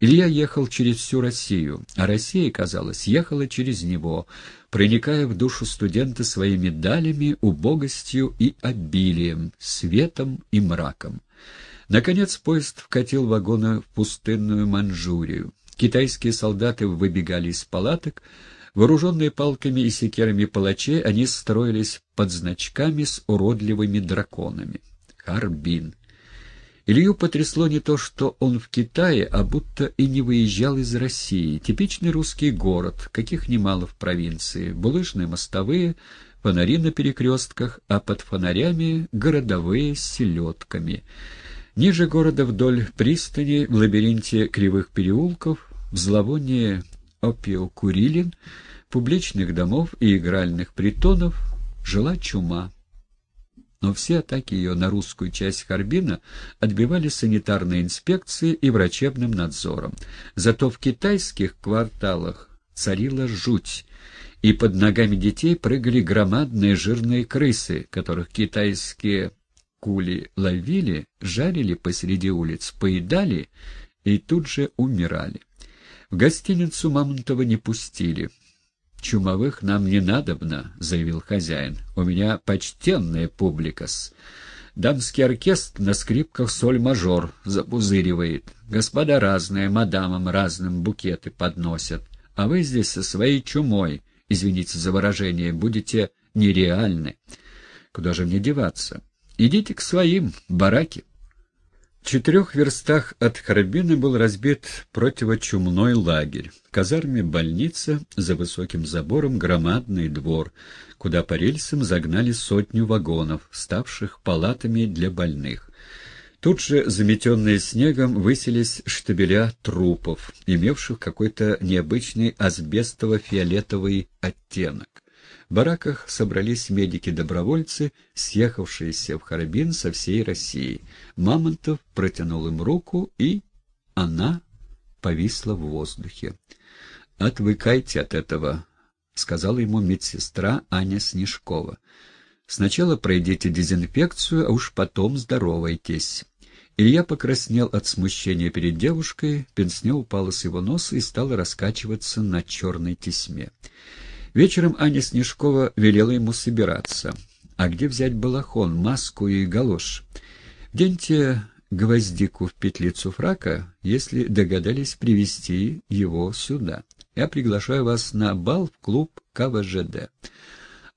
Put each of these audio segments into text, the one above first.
Илья ехал через всю Россию, а Россия, казалось, ехала через него, проникая в душу студента своими далями, убогостью и обилием, светом и мраком. Наконец поезд вкатил вагоны в пустынную Манчжурию. Китайские солдаты выбегали из палаток, вооруженные палками и секерами палачей, они строились под значками с уродливыми драконами. Харбин. Илью потрясло не то, что он в Китае, а будто и не выезжал из России. Типичный русский город, каких немало в провинции. Булыжные мостовые, фонари на перекрестках, а под фонарями городовые с селедками. Ниже города вдоль пристани, в лабиринте кривых переулков, в зловонии опиокурилин, публичных домов и игральных притонов жила чума но все атаки ее на русскую часть Харбина отбивали санитарной инспекцией и врачебным надзором. Зато в китайских кварталах царила жуть, и под ногами детей прыгали громадные жирные крысы, которых китайские кули ловили, жарили посреди улиц, поедали и тут же умирали. В гостиницу Мамонтова не пустили. «Чумовых нам не надобно», — заявил хозяин. «У меня почтенная публика-с. Дамский оркестр на скрипках соль-мажор запузыривает. Господа разные, мадамам разным букеты подносят. А вы здесь со своей чумой, извините за выражение, будете нереальны. Куда же мне деваться? Идите к своим, бараки». В четырех верстах от Харбина был разбит противочумной лагерь. В казарме больница, за высоким забором громадный двор, куда по рельсам загнали сотню вагонов, ставших палатами для больных. Тут же, заметенные снегом, выселись штабеля трупов, имевших какой-то необычный асбестово-фиолетовый оттенок. Бараках собрались медики-добровольцы, съехавшиеся в Харбин со всей России. Мамонтов протянул им руку, и она повисла в воздухе. «Отвыкайте от этого», — сказала ему медсестра Аня Снежкова. «Сначала пройдите дезинфекцию, а уж потом здоровайтесь». Илья покраснел от смущения перед девушкой, пенсне упала с его носа и стала раскачиваться на черной тесьме. Вечером Аня Снежкова велела ему собираться. А где взять балахон, маску и галош? Вденьте гвоздику в петлицу фрака, если догадались привести его сюда. Я приглашаю вас на бал в клуб КВЖД.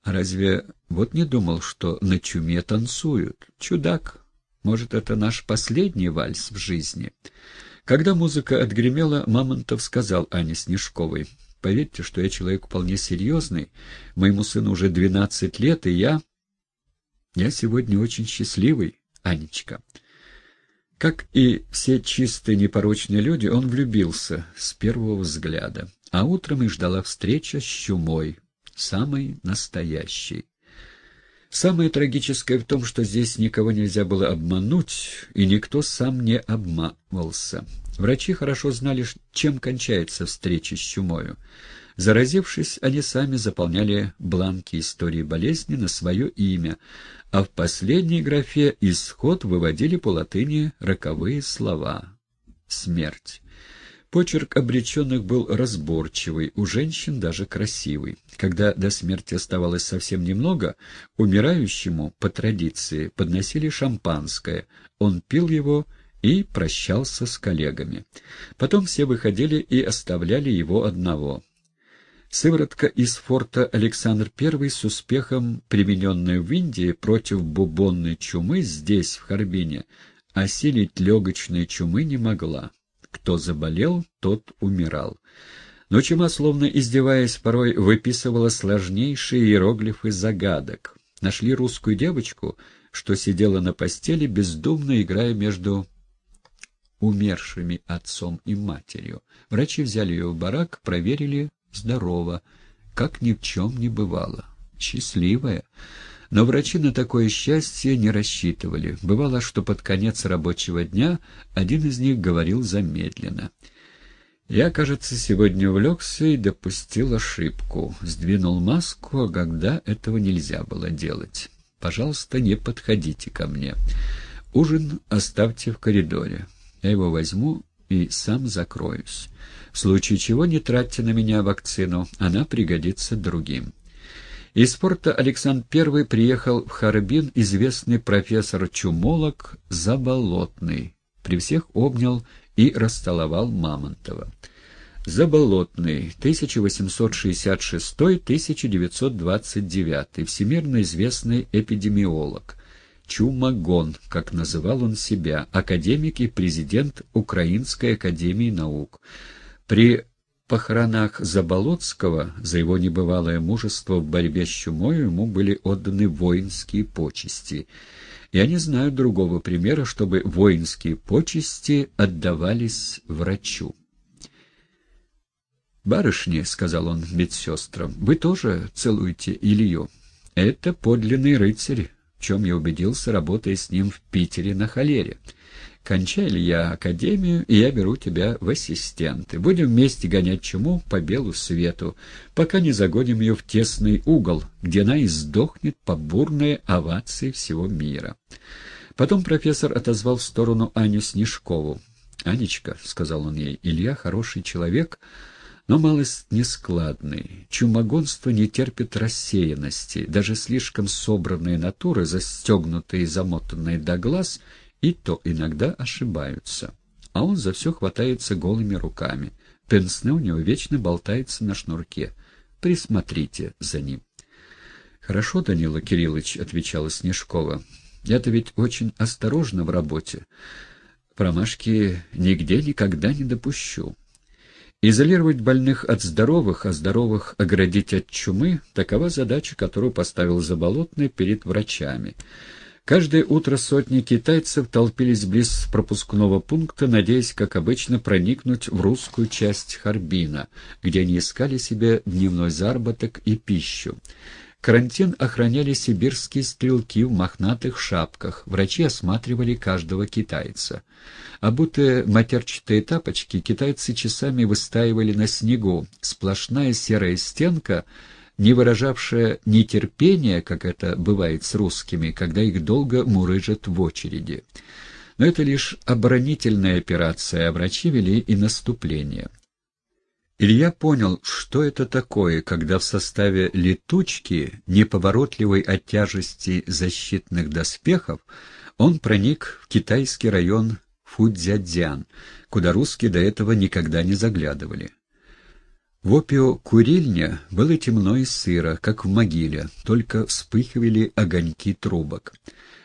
А разве вот не думал, что на чуме танцуют? Чудак. Может, это наш последний вальс в жизни? Когда музыка отгремела, Мамонтов сказал Ане Снежковой — Поверьте, что я человек вполне серьезный. Моему сыну уже двенадцать лет, и я... Я сегодня очень счастливый, Анечка. Как и все чистые непорочные люди, он влюбился с первого взгляда. А утром их ждала встреча с чумой, самой настоящей. Самое трагическое в том, что здесь никого нельзя было обмануть, и никто сам не обманывался. Врачи хорошо знали, чем кончается встреча с чумою. Заразившись, они сами заполняли бланки истории болезни на свое имя, а в последней графе «Исход» выводили по латыни роковые слова «Смерть». Почерк обреченных был разборчивый, у женщин даже красивый. Когда до смерти оставалось совсем немного, умирающему, по традиции, подносили шампанское. Он пил его и прощался с коллегами. Потом все выходили и оставляли его одного. Сыворотка из форта Александр I с успехом, примененная в Индии против бубонной чумы здесь, в Харбине, осилить легочной чумы не могла. Кто заболел, тот умирал. Но чума, словно издеваясь, порой выписывала сложнейшие иероглифы загадок. Нашли русскую девочку, что сидела на постели, бездумно играя между умершими отцом и матерью. Врачи взяли ее в барак, проверили, здорово, как ни в чем не бывало. Счастливая. Но врачи на такое счастье не рассчитывали. Бывало, что под конец рабочего дня один из них говорил замедленно. Я, кажется, сегодня увлекся и допустил ошибку. Сдвинул маску, а когда этого нельзя было делать. Пожалуйста, не подходите ко мне. Ужин оставьте в коридоре. Я его возьму и сам закроюсь. В случае чего не тратьте на меня вакцину, она пригодится другим. Из порта Александр I приехал в Харбин известный профессор-чумолог Заболотный. При всех обнял и расстоловал Мамонтова. Заболотный, 1866-1929, всемирно известный эпидемиолог. Чумагон, как называл он себя, академик и президент Украинской академии наук. При похоронах Заболоцкого за его небывалое мужество в борьбе с чумой ему были отданы воинские почести. Я не знаю другого примера, чтобы воинские почести отдавались врачу. «Барышни», — сказал он медсестрам, — «вы тоже целуете Илью. Это подлинный рыцарь, в чем я убедился, работая с ним в Питере на холере. Кончай я академию, и я беру тебя в ассистенты. Будем вместе гонять чуму по белу свету, пока не загоним ее в тесный угол, где она и сдохнет по бурной овации всего мира». Потом профессор отозвал в сторону Аню Снежкову. «Анечка», — сказал он ей, — «Илья хороший человек» но малость нескладный. Чумогонство не терпит рассеянности. Даже слишком собранные натуры, застегнутые и замотанные до глаз, и то иногда ошибаются. А он за все хватается голыми руками. Пенсне у него вечно болтается на шнурке. Присмотрите за ним. «Хорошо, Данила Кириллович», — отвечала Снежкова. «Я-то ведь очень осторожна в работе. Промашки нигде никогда не допущу». Изолировать больных от здоровых, а здоровых оградить от чумы – такова задача, которую поставил Заболотный перед врачами. Каждое утро сотни китайцев толпились близ пропускного пункта, надеясь, как обычно, проникнуть в русскую часть Харбина, где они искали себе дневной заработок и пищу. Карантин охраняли сибирские стрелки в мохнатых шапках. Врачи осматривали каждого китайца. Обутые матерчатые тапочки китайцы часами выстаивали на снегу. Сплошная серая стенка, не выражавшая нетерпения, как это бывает с русскими, когда их долго мурыжат в очереди. Но это лишь оборонительная операция, а врачи вели и наступление. Илья понял, что это такое, когда в составе летучки, неповоротливой от тяжести защитных доспехов, он проник в китайский район Фудзядзян, куда русские до этого никогда не заглядывали. В опио-курильне было темно и сыро, как в могиле, только вспыхивали огоньки трубок.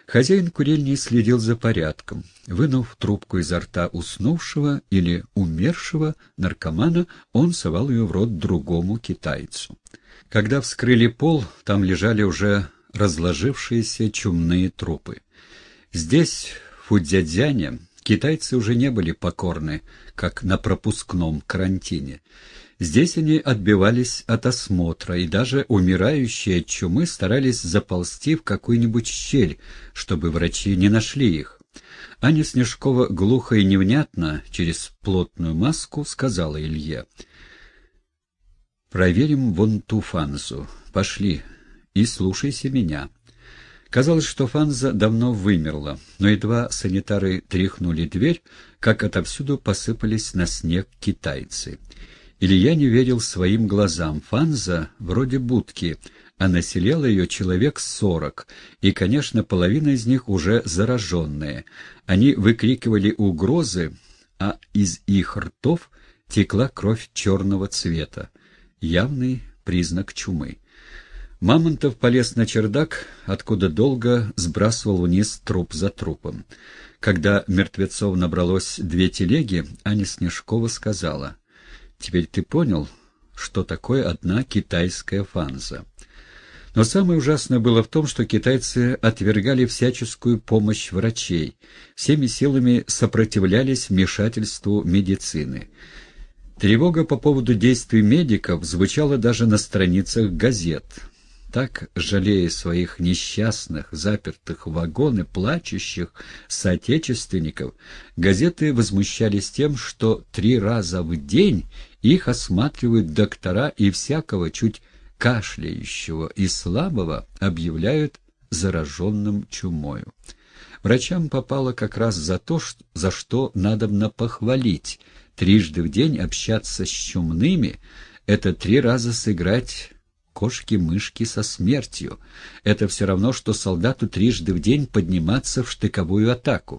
Хозяин курильни следил за порядком. Вынув трубку изо рта уснувшего или умершего наркомана, он совал ее в рот другому китайцу. Когда вскрыли пол, там лежали уже разложившиеся чумные трупы. Здесь, в Фудзядзяне, китайцы уже не были покорны, как на пропускном карантине. Здесь они отбивались от осмотра, и даже умирающие от чумы старались заползти в какую-нибудь щель, чтобы врачи не нашли их. Аня Снежкова глухо и невнятно, через плотную маску, сказала Илье. «Проверим вон ту фанзу. Пошли. И слушайся меня». Казалось, что Фанза давно вымерла, но едва санитары тряхнули дверь, как отовсюду посыпались на снег китайцы. Илья не верил своим глазам. Фанза вроде будки, а населяло ее человек сорок, и, конечно, половина из них уже зараженные. Они выкрикивали угрозы, а из их ртов текла кровь черного цвета. Явный признак чумы. Мамонтов полез на чердак, откуда долго сбрасывал вниз труп за трупом. Когда мертвецов набралось две телеги, Аня Снежкова сказала — Теперь ты понял, что такое одна китайская фанза. Но самое ужасное было в том, что китайцы отвергали всяческую помощь врачей, всеми силами сопротивлялись вмешательству медицины. Тревога по поводу действий медиков звучала даже на страницах газет. Так, жалея своих несчастных, запертых в вагоны, плачущих соотечественников, газеты возмущались тем, что три раза в день их осматривают доктора и всякого чуть кашляющего и слабого объявляют зараженным чумою. Врачам попало как раз за то, за что надобно похвалить. Трижды в день общаться с чумными — это три раза сыграть кошки-мышки со смертью. Это все равно, что солдату трижды в день подниматься в штыковую атаку.